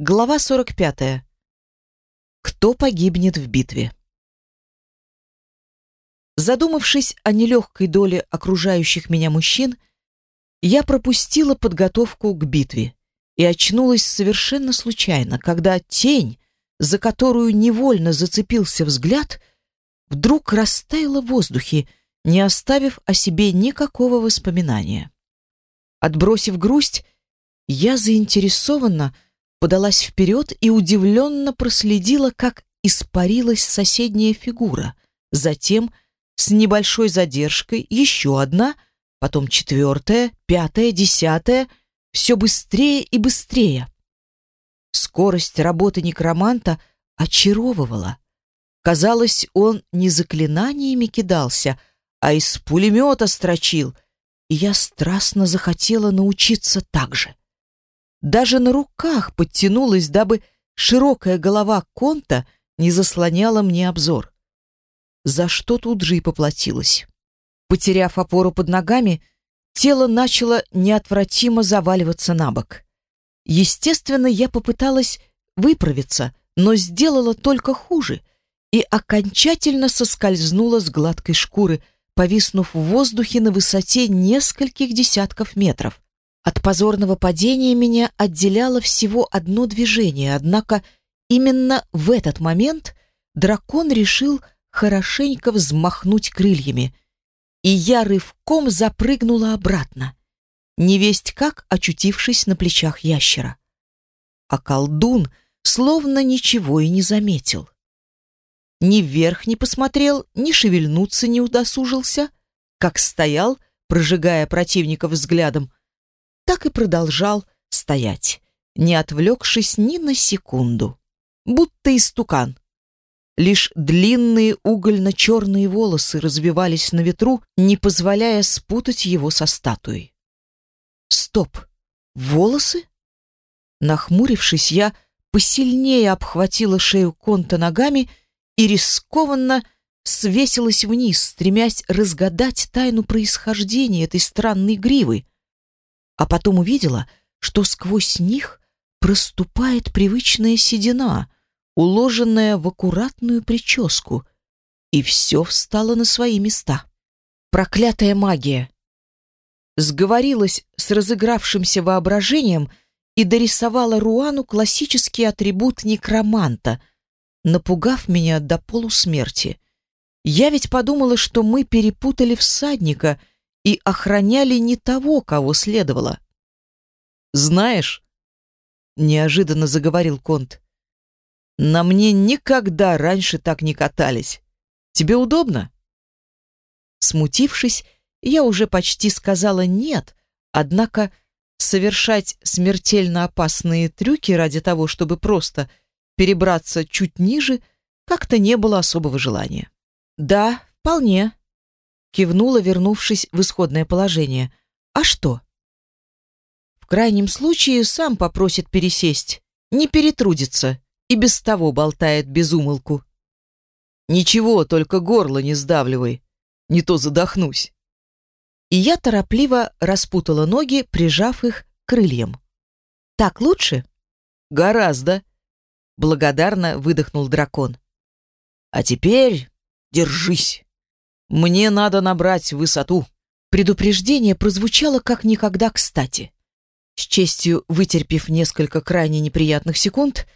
Глава 45. Кто погибнет в битве? Задумавшись о нелегкой доле окружающих меня мужчин, я пропустила подготовку к битве и очнулась совершенно случайно, когда тень, за которую невольно зацепился взгляд, вдруг растаяла в воздухе, не оставив о себе никакого воспоминания. Отбросив грусть, я заинтересованно подалась вперед и удивленно проследила, как испарилась соседняя фигура. Затем, с небольшой задержкой, еще одна, потом четвертая, пятая, десятая, все быстрее и быстрее. Скорость работы некроманта очаровывала. Казалось, он не заклинаниями кидался, а из пулемета строчил, и я страстно захотела научиться так же. Даже на руках подтянулась, дабы широкая голова конта не заслоняла мне обзор. За что тут же и поплатилась. Потеряв опору под ногами, тело начало неотвратимо заваливаться на бок. Естественно, я попыталась выправиться, но сделала только хуже и окончательно соскользнула с гладкой шкуры, повиснув в воздухе на высоте нескольких десятков метров. От позорного падения меня отделяло всего одно движение, однако именно в этот момент дракон решил хорошенько взмахнуть крыльями, и я рывком запрыгнула обратно, невесть как очутившись на плечах ящера. А колдун словно ничего и не заметил. Ни вверх не посмотрел, ни шевельнуться не удосужился, как стоял, прожигая противника взглядом, так и продолжал стоять, не отвлекшись ни на секунду, будто истукан. Лишь длинные угольно-черные волосы развивались на ветру, не позволяя спутать его со статуей. Стоп! Волосы? Нахмурившись, я посильнее обхватила шею Конта ногами и рискованно свесилась вниз, стремясь разгадать тайну происхождения этой странной гривы а потом увидела, что сквозь них проступает привычная седина, уложенная в аккуратную прическу, и все встало на свои места. Проклятая магия! Сговорилась с разыгравшимся воображением и дорисовала Руану классический атрибут некроманта, напугав меня до полусмерти. Я ведь подумала, что мы перепутали всадника — и охраняли не того, кого следовало. «Знаешь», — неожиданно заговорил Конт, — «на мне никогда раньше так не катались. Тебе удобно?» Смутившись, я уже почти сказала «нет», однако совершать смертельно опасные трюки ради того, чтобы просто перебраться чуть ниже, как-то не было особого желания. «Да, вполне», Кивнула, вернувшись в исходное положение. А что? В крайнем случае сам попросит пересесть, не перетрудится и без того болтает без умолку. Ничего, только горло не сдавливай, не то задохнусь. И я торопливо распутала ноги, прижав их крыльям. Так лучше? Гораздо. Благодарно выдохнул дракон. А теперь держись. Мне надо набрать высоту. Предупреждение прозвучало как никогда кстати. С честью вытерпев несколько крайне неприятных секунд,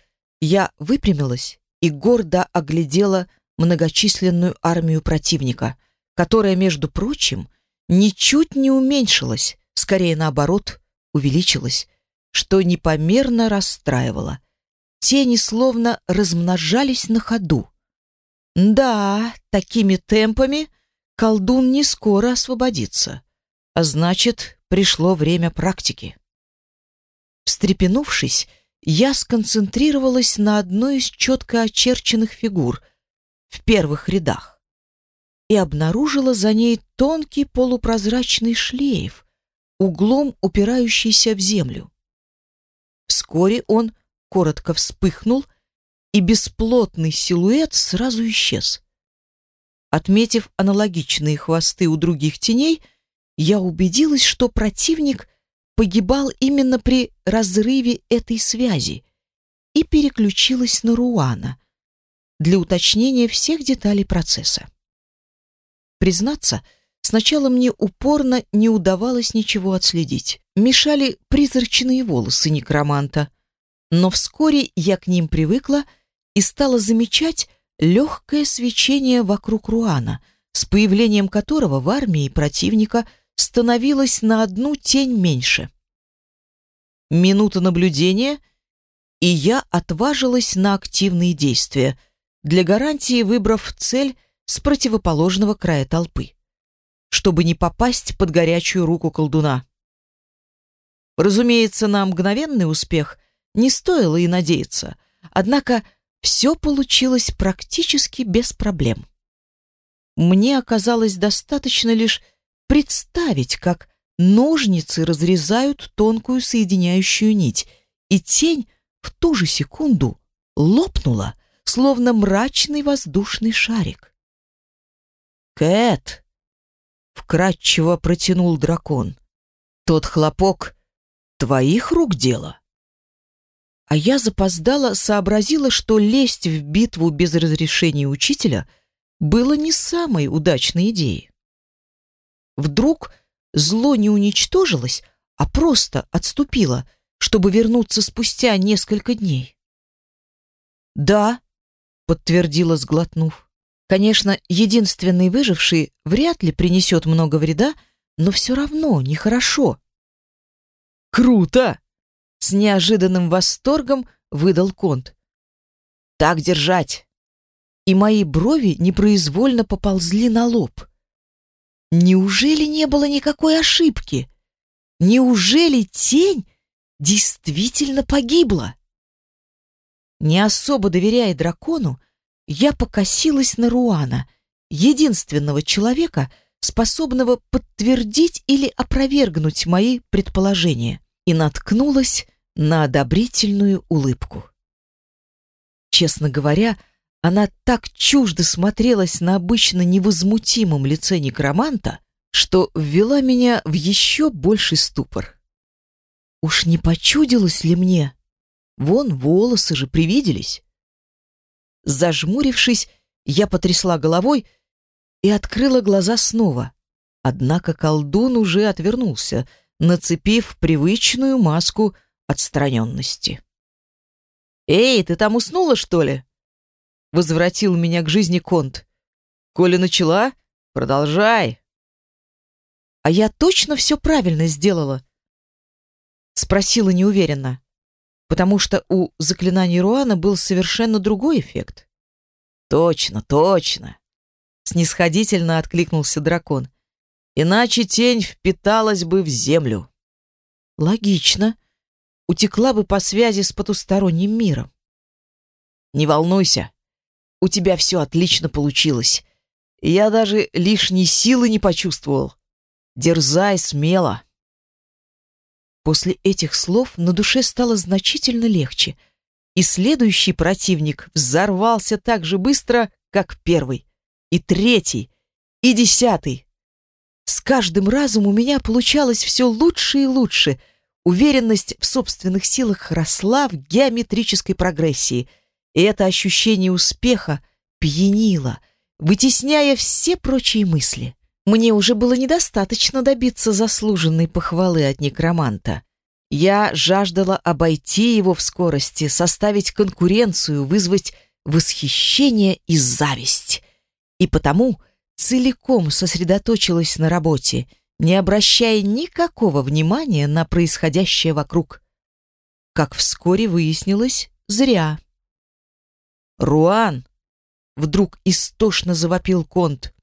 я выпрямилась и гордо оглядела многочисленную армию противника, которая, между прочим, ничуть не уменьшилась, скорее наоборот, увеличилась, что непомерно расстраивало. Тени словно размножались на ходу. Да, такими темпами колдун не скоро освободится, а значит, пришло время практики. Встрепенувшись, я сконцентрировалась на одной из четко очерченных фигур в первых рядах и обнаружила за ней тонкий полупрозрачный шлейф, углом упирающийся в землю. Вскоре он коротко вспыхнул, и бесплотный силуэт сразу исчез. Отметив аналогичные хвосты у других теней, я убедилась, что противник погибал именно при разрыве этой связи и переключилась на Руана для уточнения всех деталей процесса. Признаться, сначала мне упорно не удавалось ничего отследить. Мешали призрачные волосы некроманта, но вскоре я к ним привыкла и стала замечать легкое свечение вокруг Руана, с появлением которого в армии противника становилось на одну тень меньше. Минута наблюдения, и я отважилась на активные действия, для гарантии выбрав цель с противоположного края толпы, чтобы не попасть под горячую руку колдуна. Разумеется, на мгновенный успех не стоило и надеяться, однако все получилось практически без проблем. Мне оказалось достаточно лишь представить, как ножницы разрезают тонкую соединяющую нить, и тень в ту же секунду лопнула, словно мрачный воздушный шарик. «Кэт!» — вкратчиво протянул дракон. «Тот хлопок твоих рук дело?» А я запоздала, сообразила, что лезть в битву без разрешения учителя было не самой удачной идеей. Вдруг зло не уничтожилось, а просто отступило, чтобы вернуться спустя несколько дней. «Да», — подтвердила, сглотнув. «Конечно, единственный выживший вряд ли принесет много вреда, но все равно нехорошо». «Круто!» С неожиданным восторгом выдал Конт. «Так держать!» И мои брови непроизвольно поползли на лоб. Неужели не было никакой ошибки? Неужели тень действительно погибла? Не особо доверяя дракону, я покосилась на Руана, единственного человека, способного подтвердить или опровергнуть мои предположения, и наткнулась на одобрительную улыбку. Честно говоря, она так чуждо смотрелась на обычно невозмутимом лице некроманта, что ввела меня в еще больший ступор. Уж не почудилось ли мне? Вон волосы же привиделись. Зажмурившись, я потрясла головой и открыла глаза снова. Однако колдун уже отвернулся, нацепив привычную маску отстраненности. «Эй, ты там уснула, что ли?» Возвратил меня к жизни Конт. «Коли начала, продолжай». «А я точно все правильно сделала?» Спросила неуверенно, потому что у заклинаний Руана был совершенно другой эффект. «Точно, точно!» Снисходительно откликнулся дракон. «Иначе тень впиталась бы в землю». «Логично», утекла бы по связи с потусторонним миром. Не волнуйся, у тебя все отлично получилось. Я даже лишней силы не почувствовал. Дерзай смело. После этих слов на душе стало значительно легче, и следующий противник взорвался так же быстро, как первый, и третий, и десятый. С каждым разом у меня получалось все лучше и лучше — Уверенность в собственных силах росла в геометрической прогрессии, и это ощущение успеха пьянило, вытесняя все прочие мысли. Мне уже было недостаточно добиться заслуженной похвалы от некроманта. Я жаждала обойти его в скорости, составить конкуренцию, вызвать восхищение и зависть. И потому целиком сосредоточилась на работе — не обращая никакого внимания на происходящее вокруг. Как вскоре выяснилось, зря. «Руан!» — вдруг истошно завопил Конт.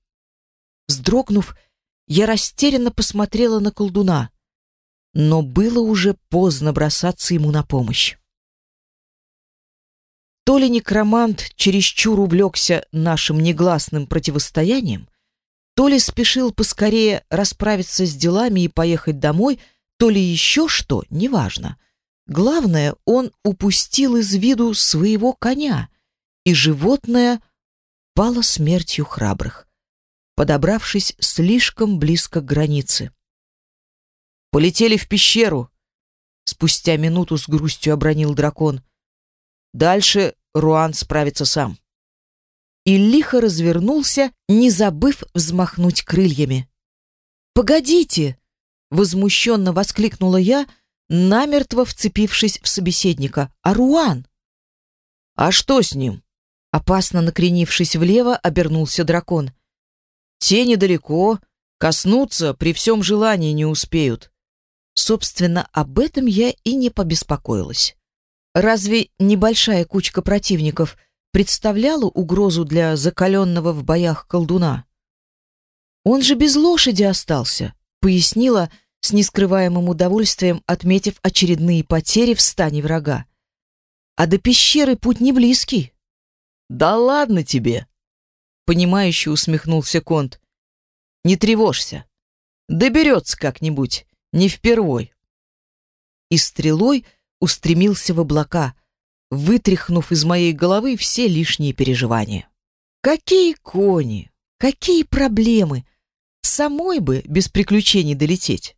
Вздрогнув, я растерянно посмотрела на колдуна, но было уже поздно бросаться ему на помощь. То ли некромант чересчур увлекся нашим негласным противостоянием, то ли спешил поскорее расправиться с делами и поехать домой, то ли еще что, неважно. Главное, он упустил из виду своего коня, и животное пало смертью храбрых, подобравшись слишком близко к границе. «Полетели в пещеру!» Спустя минуту с грустью обронил дракон. Дальше Руан справится сам. И лихо развернулся, не забыв взмахнуть крыльями. «Погодите!» — возмущенно воскликнула я, намертво вцепившись в собеседника. «А Руан?» «А что с ним?» Опасно накренившись влево, обернулся дракон. «Те недалеко, коснуться при всем желании не успеют». Собственно, об этом я и не побеспокоилась. Разве небольшая кучка противников представляла угрозу для закаленного в боях колдуна? Он же без лошади остался, пояснила с нескрываемым удовольствием, отметив очередные потери в стане врага. А до пещеры путь не близкий. Да ладно тебе, понимающе усмехнулся Конт. Не тревожься. Доберется как-нибудь, не впервой. И стрелой устремился в облака, вытряхнув из моей головы все лишние переживания. Какие кони, какие проблемы! Самой бы без приключений долететь.